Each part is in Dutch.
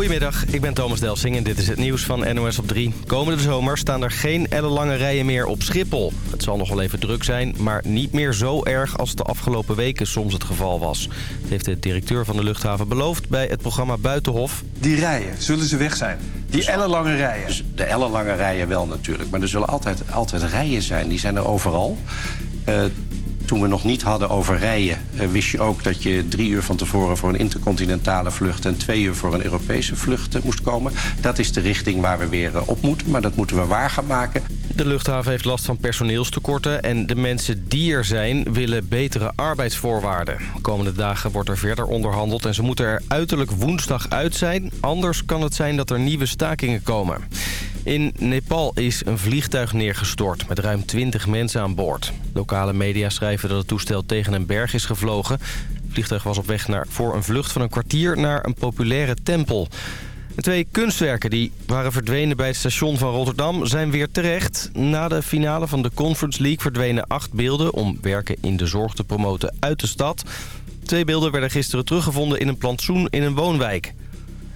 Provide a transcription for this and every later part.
Goedemiddag, ik ben Thomas Delsing en dit is het nieuws van NOS op 3. Komende zomer staan er geen ellenlange rijen meer op Schiphol. Het zal nog wel even druk zijn, maar niet meer zo erg als de afgelopen weken soms het geval was. Dat heeft de directeur van de luchthaven beloofd bij het programma Buitenhof. Die rijen, zullen ze weg zijn? Die ellenlange rijen? Dus de ellenlange rijen wel natuurlijk, maar er zullen altijd, altijd rijen zijn. Die zijn er overal. Uh, toen we nog niet hadden over rijen... Uh, wist je ook dat je drie uur van tevoren voor een intercontinentale vlucht... en twee uur voor een Europese vlucht uh, moest komen. Dat is de richting waar we weer uh, op moeten. Maar dat moeten we waar gaan maken. De luchthaven heeft last van personeelstekorten... en de mensen die er zijn willen betere arbeidsvoorwaarden. De komende dagen wordt er verder onderhandeld... en ze moeten er uiterlijk woensdag uit zijn. Anders kan het zijn dat er nieuwe stakingen komen. In Nepal is een vliegtuig neergestort met ruim 20 mensen aan boord. Lokale media schrijven dat het toestel tegen een berg is gevlogen. Het vliegtuig was op weg naar, voor een vlucht van een kwartier naar een populaire tempel. De twee kunstwerken die waren verdwenen bij het station van Rotterdam zijn weer terecht. Na de finale van de Conference League verdwenen acht beelden om werken in de zorg te promoten uit de stad. Twee beelden werden gisteren teruggevonden in een plantsoen in een woonwijk.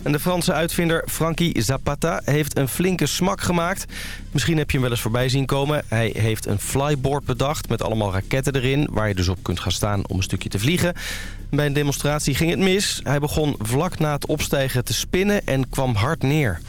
En de Franse uitvinder Frankie Zapata heeft een flinke smak gemaakt. Misschien heb je hem wel eens voorbij zien komen. Hij heeft een flyboard bedacht met allemaal raketten erin... waar je dus op kunt gaan staan om een stukje te vliegen. Bij een demonstratie ging het mis. Hij begon vlak na het opstijgen te spinnen en kwam hard neer.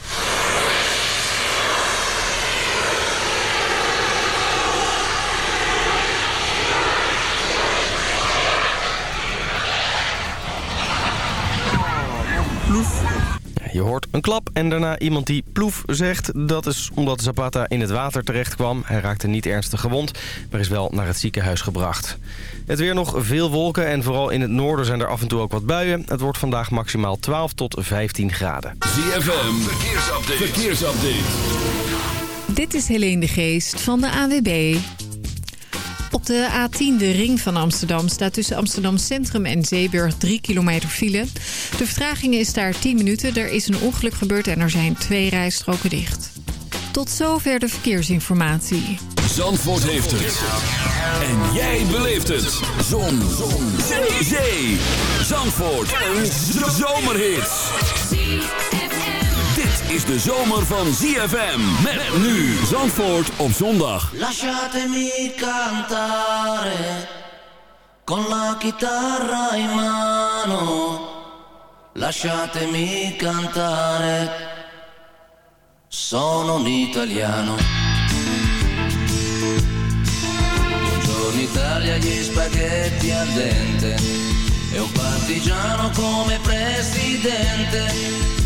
Je hoort een klap en daarna iemand die ploef zegt. Dat is omdat Zapata in het water terecht kwam. Hij raakte niet ernstig gewond, maar is wel naar het ziekenhuis gebracht. Het weer nog veel wolken en vooral in het noorden zijn er af en toe ook wat buien. Het wordt vandaag maximaal 12 tot 15 graden. ZFM, verkeersupdate. verkeersupdate. Dit is Helene de Geest van de AWB. Op de A10, de ring van Amsterdam, staat tussen Amsterdam Centrum en Zeeburg 3 kilometer file. De vertraging is daar 10 minuten. Er is een ongeluk gebeurd en er zijn twee rijstroken dicht. Tot zover de verkeersinformatie. Zandvoort heeft het. En jij beleeft het. Zon. Zon. Zee. Zandvoort. Een zomerhit is de zomer van ZFM. Met nu Zandvoort op zondag. Lasciatemi cantare con la chitarra in mano. Lasciatemi cantare. Sono un italiano. Buongiorno Italia, gli spaghetti al dente. E un partigiano come presidente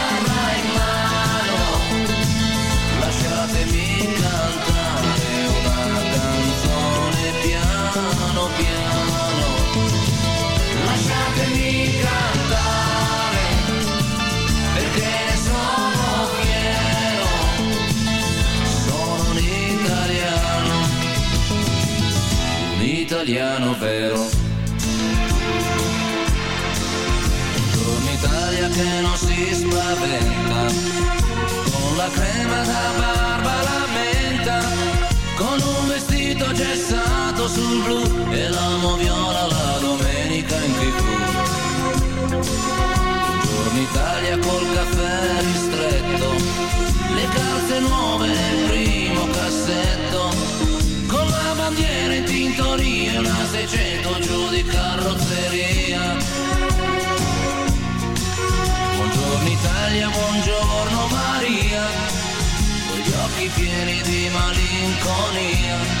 sul blu e l'amo viola la domenica in tv Buongiorno Italia col caffè ristretto, le calze nuove nel primo cassetto, con la bandiera in tintoria, una 600 giù di carrozzeria. Buongiorno Italia, buongiorno Maria, con gli occhi pieni di malinconia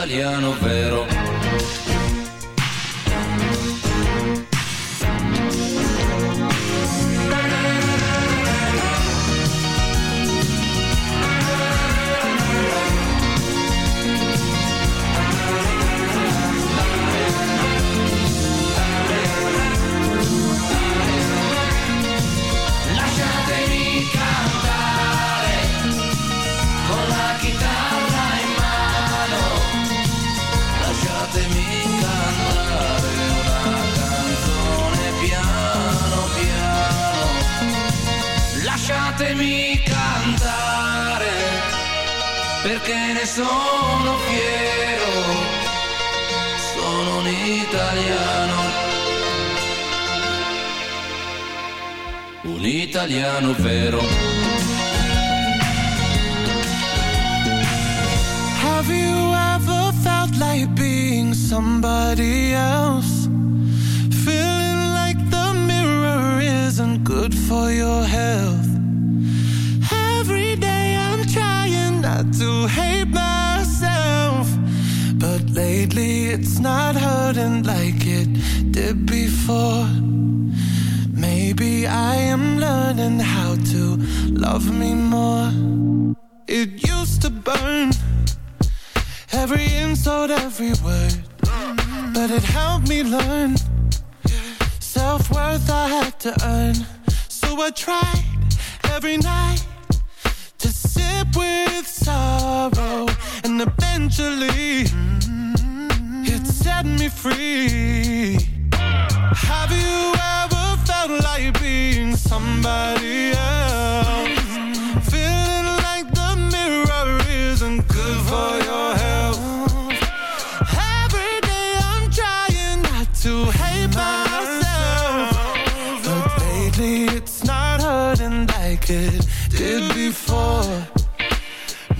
italiano vero. no. myself. But lately it's not hurting like it did before.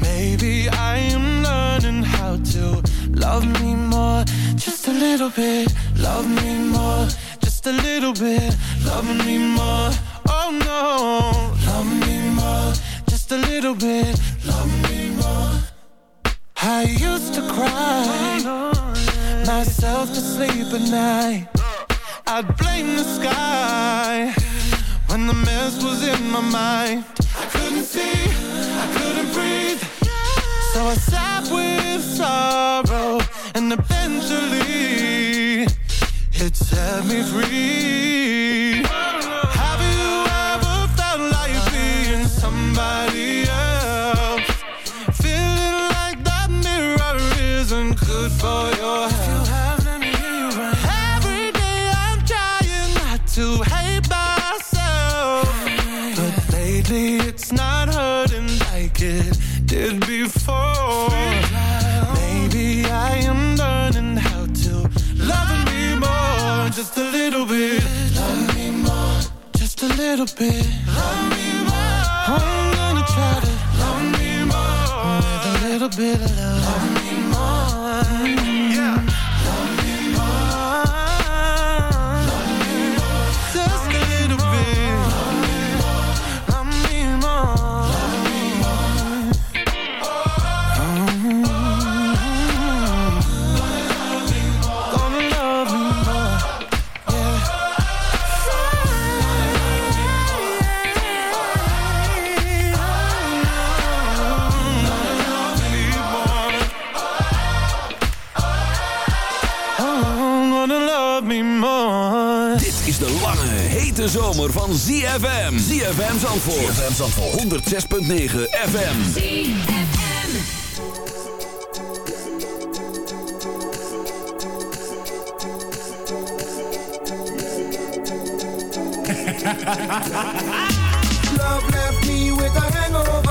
Maybe I am learning how to love me more. Just a little bit, love me more. Just a little bit, love me more. Oh no, love me more. Just a little bit, love me more. I used to cry myself to sleep at night. I'd blame the sky When the mess was in my mind. I couldn't see, I couldn't breathe. So I sat with sorrow And eventually It set me free. little bit. Love me more. I'm gonna try to love me more. With a little bit of love. hete zomer van ZFM. ZFM Zandvoort. ZFM Zandvoort. 106.9 FM. ZFM. Love left me with a hangover.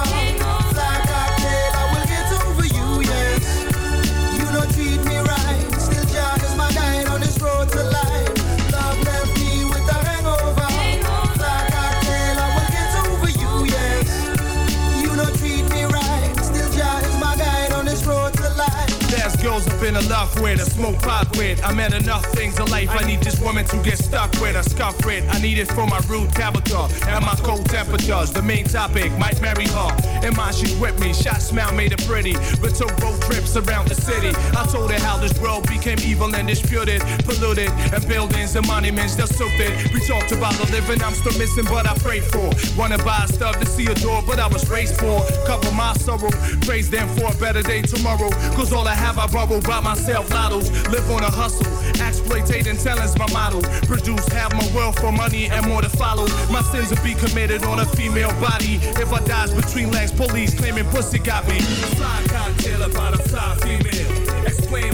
been love with, I smoke pot with. I met enough things in life. I need this woman to get stuck with, I scuff with. I need it for my rude tabletop and my cold temperatures. The main topic might marry her in mind, she's with me. Shot smile made it pretty. But took road trips around the city. I told her how this world became evil and disputed, polluted, and buildings and monuments that soaked it. We talked about the living I'm still missing, but I prayed for. Wanna buy stuff to see a door, but I was raised for. Cover my sorrow, praise them for a better day tomorrow. Cause all I have, I borrow by myself. Lottos, live on a hustle. Exploitating talent's my model. Produce half my wealth for money and more to follow. My sins will be committed on a female body. If I dies between legs, police claiming pussy got me. Fly cocktail about a fly female. Explain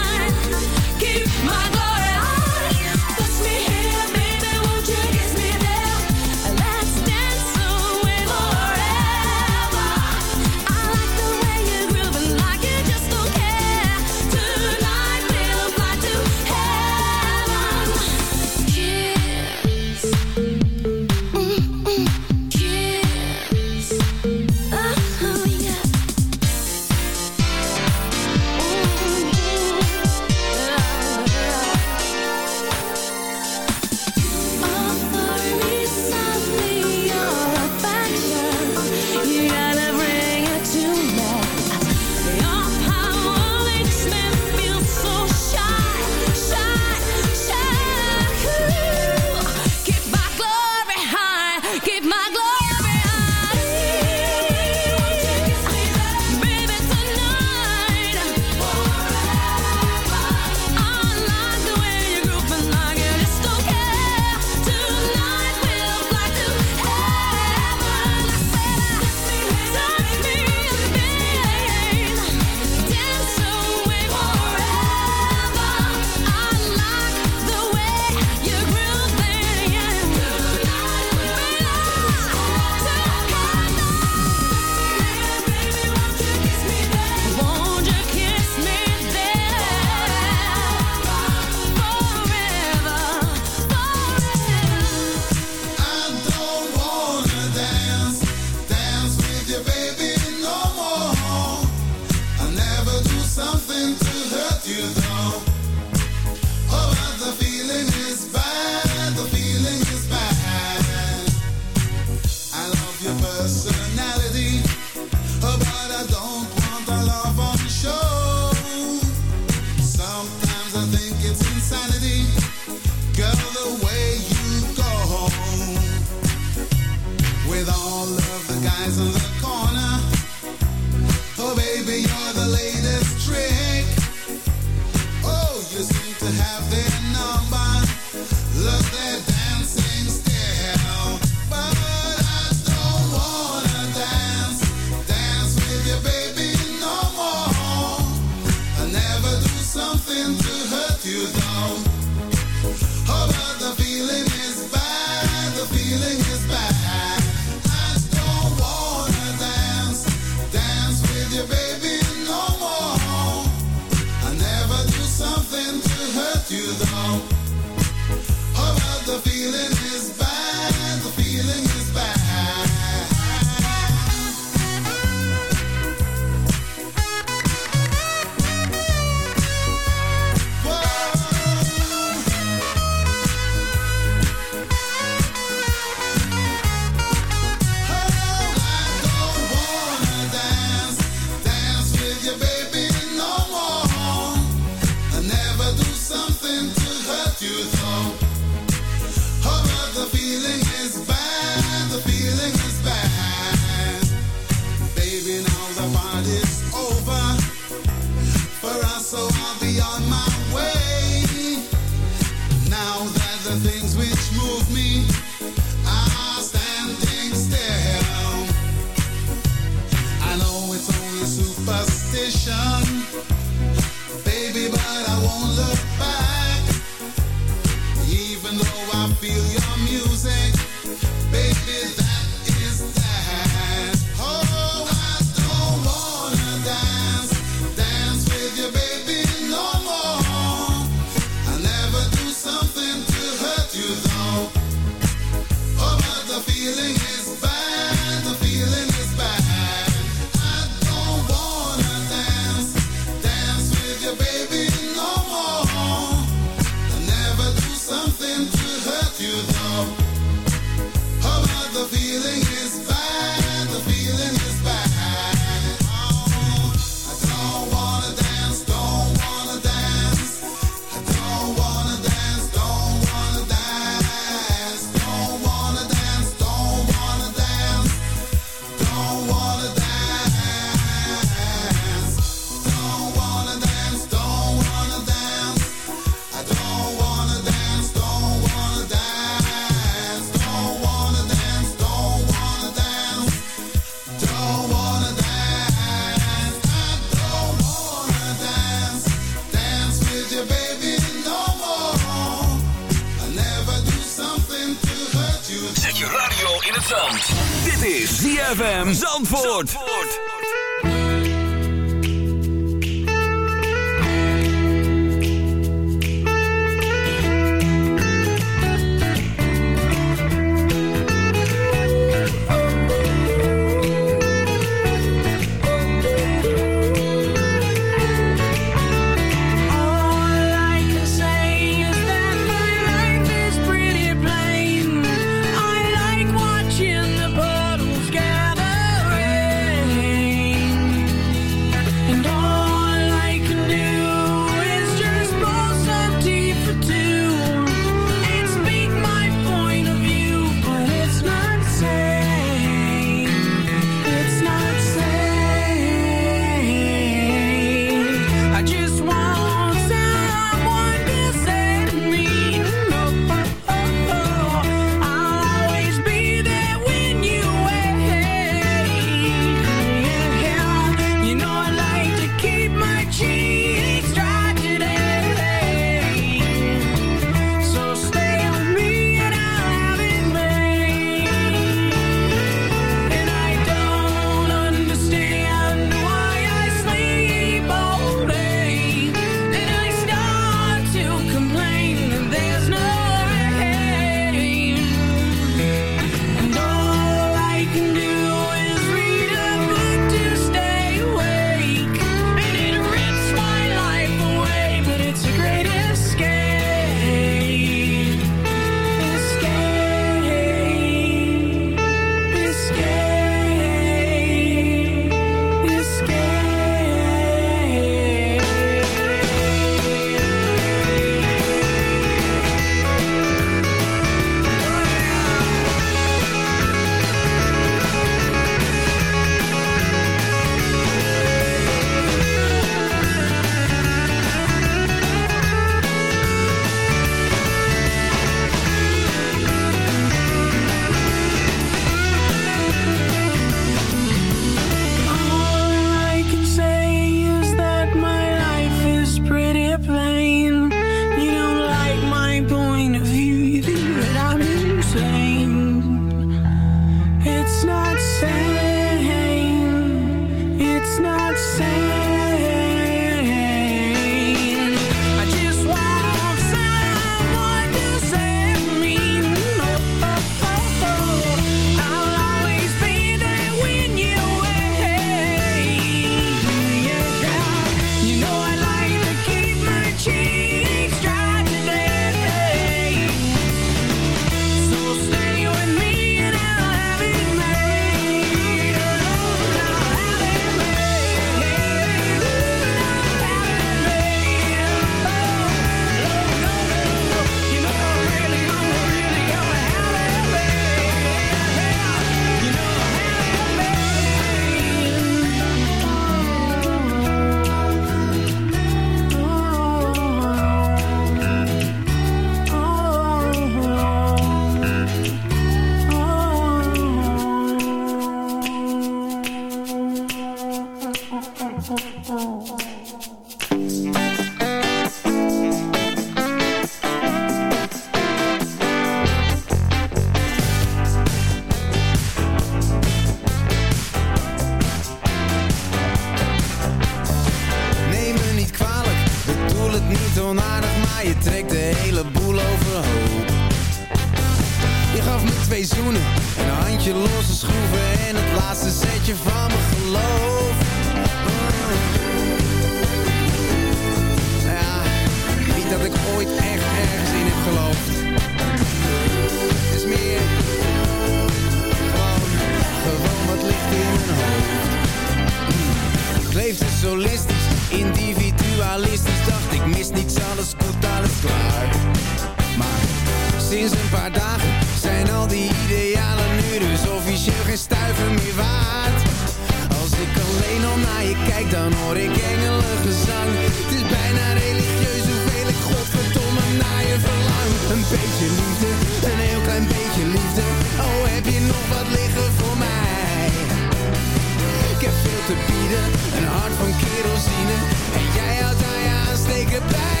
Van kerosine. En jij houdt aan je aansteken bij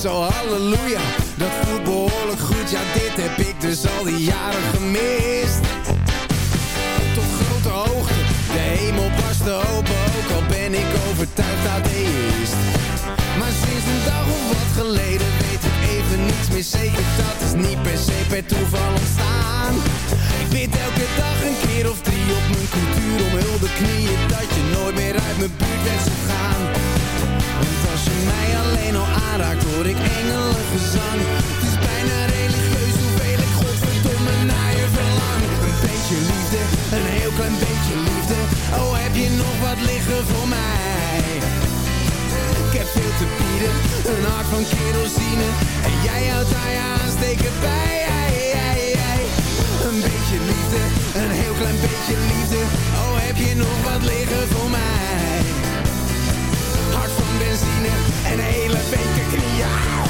Zo halleluja, dat voelt behoorlijk goed. Ja dit heb ik dus al die jaren gemist. Tot grote hoogte, de hemel barstte open Ook al ben ik overtuigd atheïst Maar sinds een dag of wat geleden weet ik even niets meer zeker. Dat is niet per se per toeval ontstaan Bid elke dag een keer of drie op mijn cultuur om hulde knieën Dat je nooit meer uit mijn buurt bent zou gaan. Want als je mij alleen al aanraakt hoor ik engelengezang. Het is bijna religieus hoeveel ik godverdomme naar je verlang. Een beetje liefde, een heel klein beetje liefde. Oh heb je nog wat liggen voor mij? Ik heb veel te bieden, een hart van kerosine. En jij houdt aan je aansteken bij. Een beetje liefde, een heel klein beetje liefde. Oh heb je nog wat liggen voor mij? Hart van benzine en hele beker knieën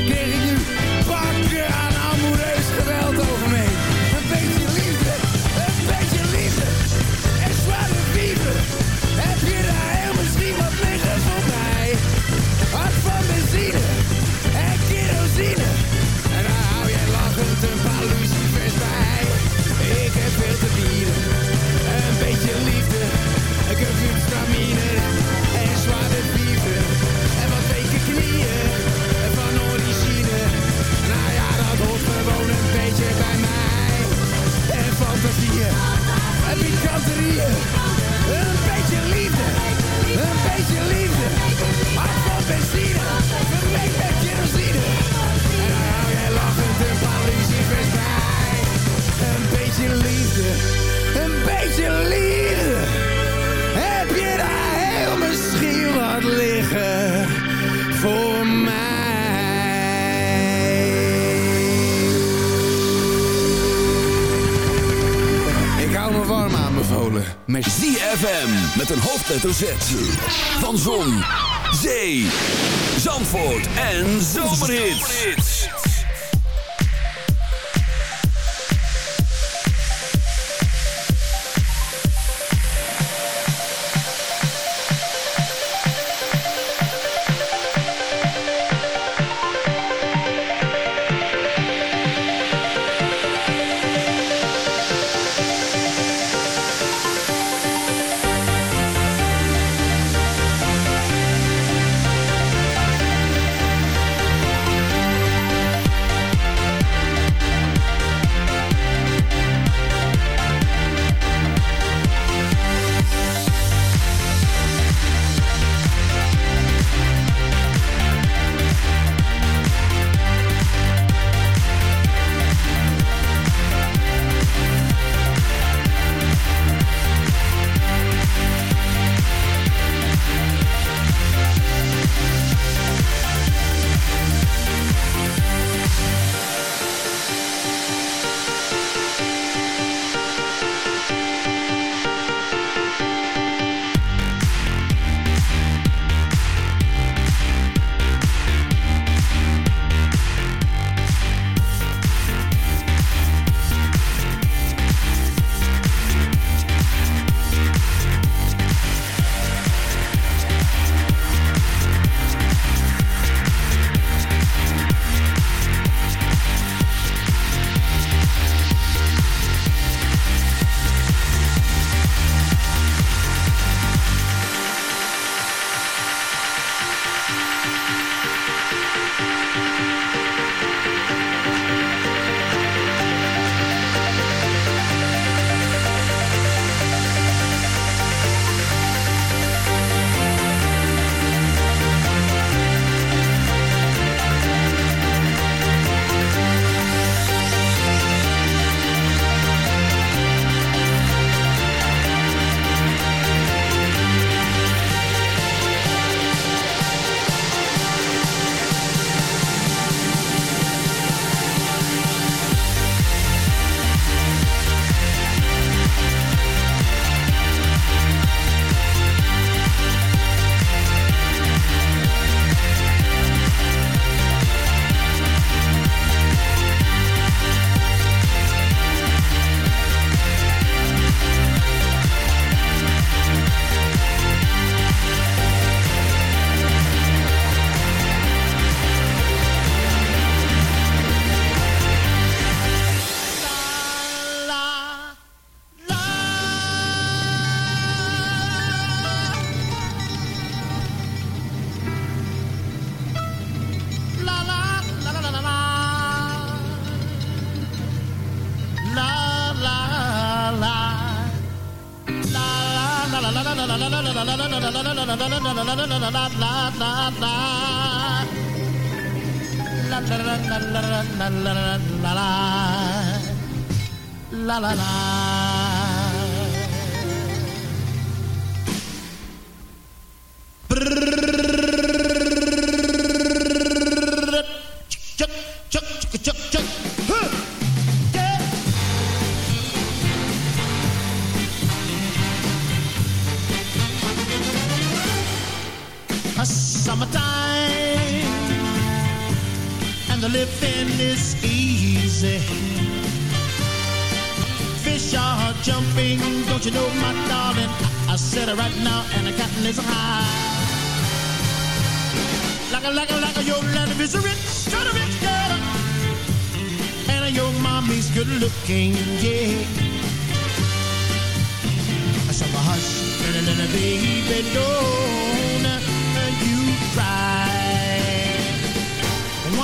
beetje liefde. Heb je daar heel misschien wat liggen voor mij? Ik hou me warm aanbevolen. Met ZFM met een hoofdletter Z. Van Zon, Zee, Zandvoort en Zomerhits.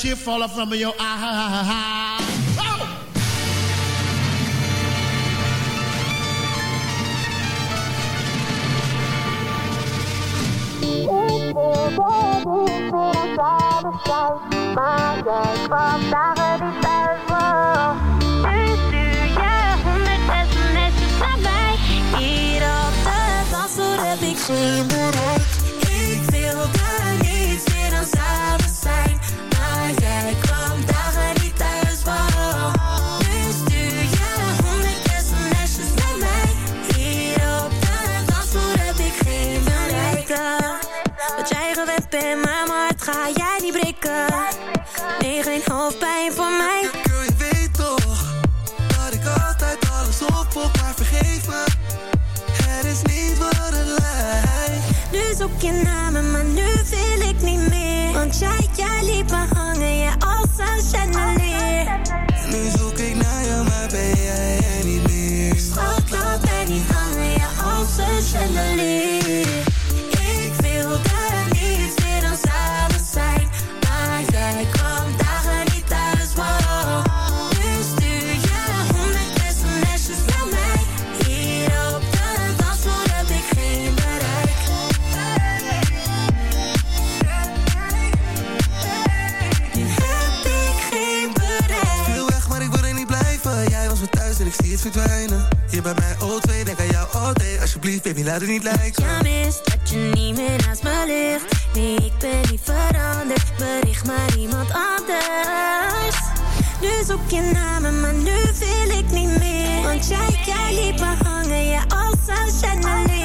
tear fall from your eye. jij niet prikken. Nee, geen hoofdpijn voor mij. Girl, weet toch dat ik altijd alles op haar vergeef. Het is niet wat het lijkt. Nu zoek je namen, maar nu wil ik niet meer. Want jij, jij liep me hangen, jij als een chandelier. niet verdwijnen. Je bij mij O2, denk aan jou all day. Alsjeblieft, baby, laat het niet lijken. Ja, mis dat je niet meer naast me ligt. Nee, ik ben niet veranderd. Bericht maar iemand anders. Nu zoek je namen, maar nu wil ik niet meer. Want jij, jij liet me hangen, ja, als Chanel.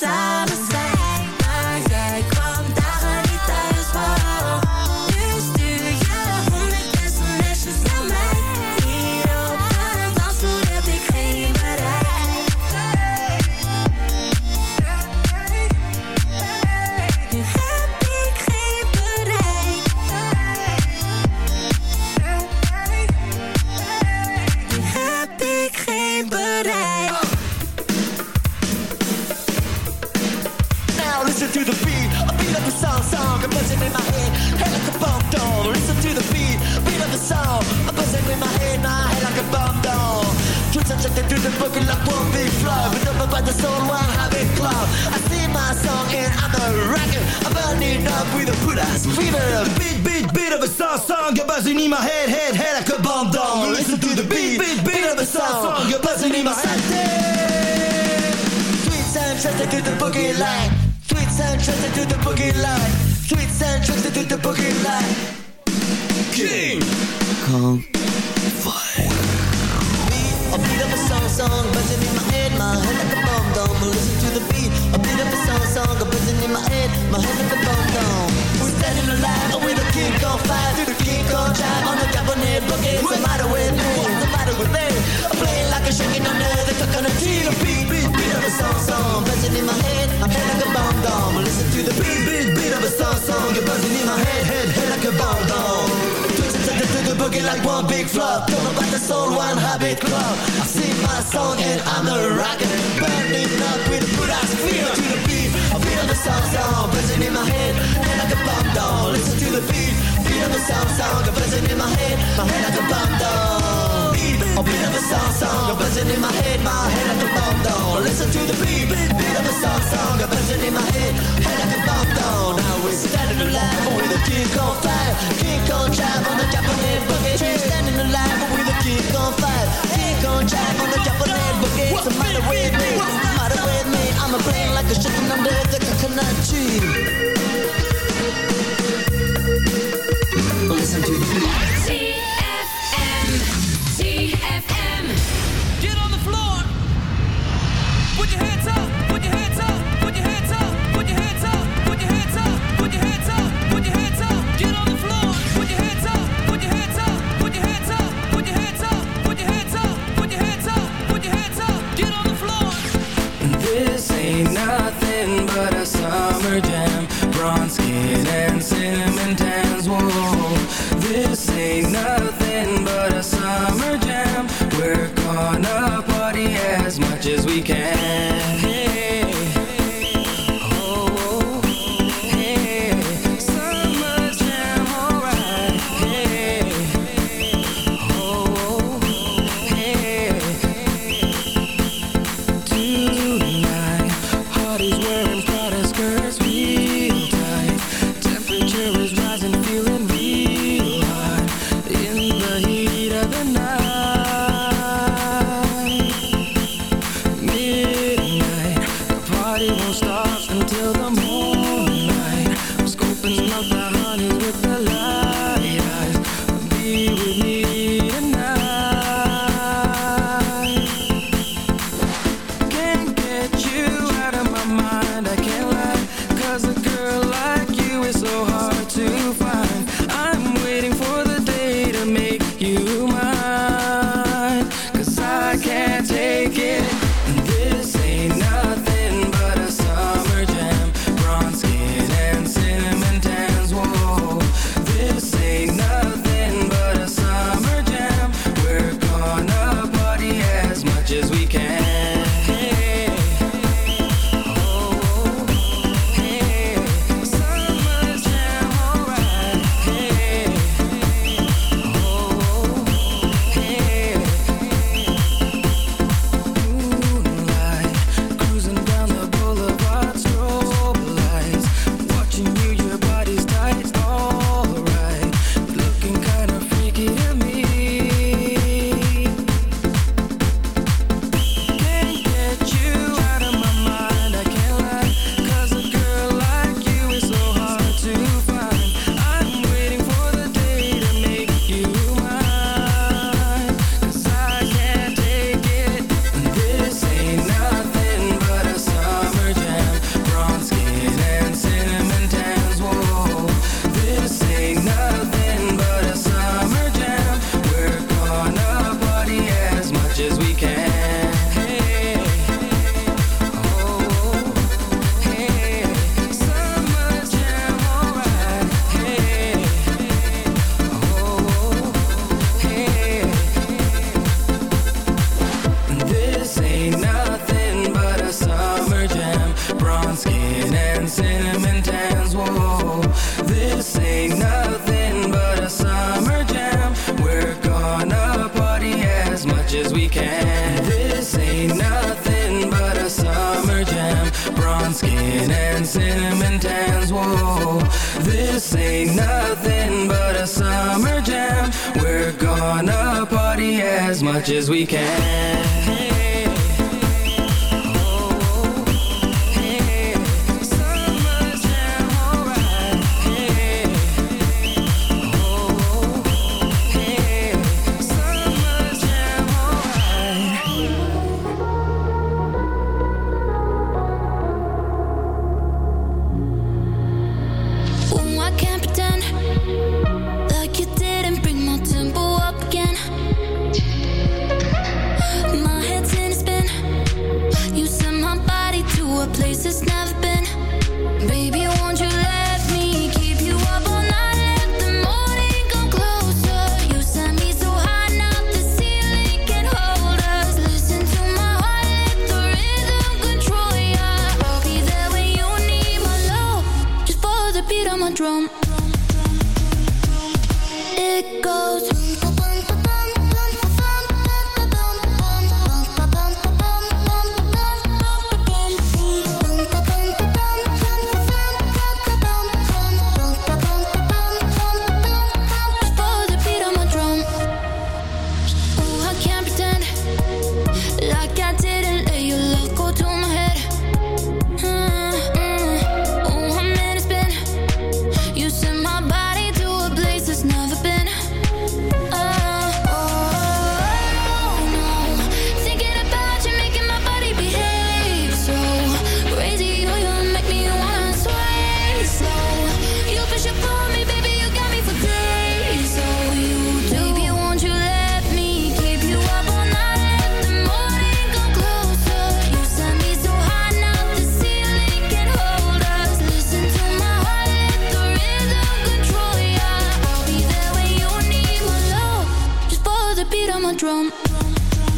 silence Yeah. drum, drum, drum.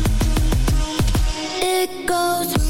It goes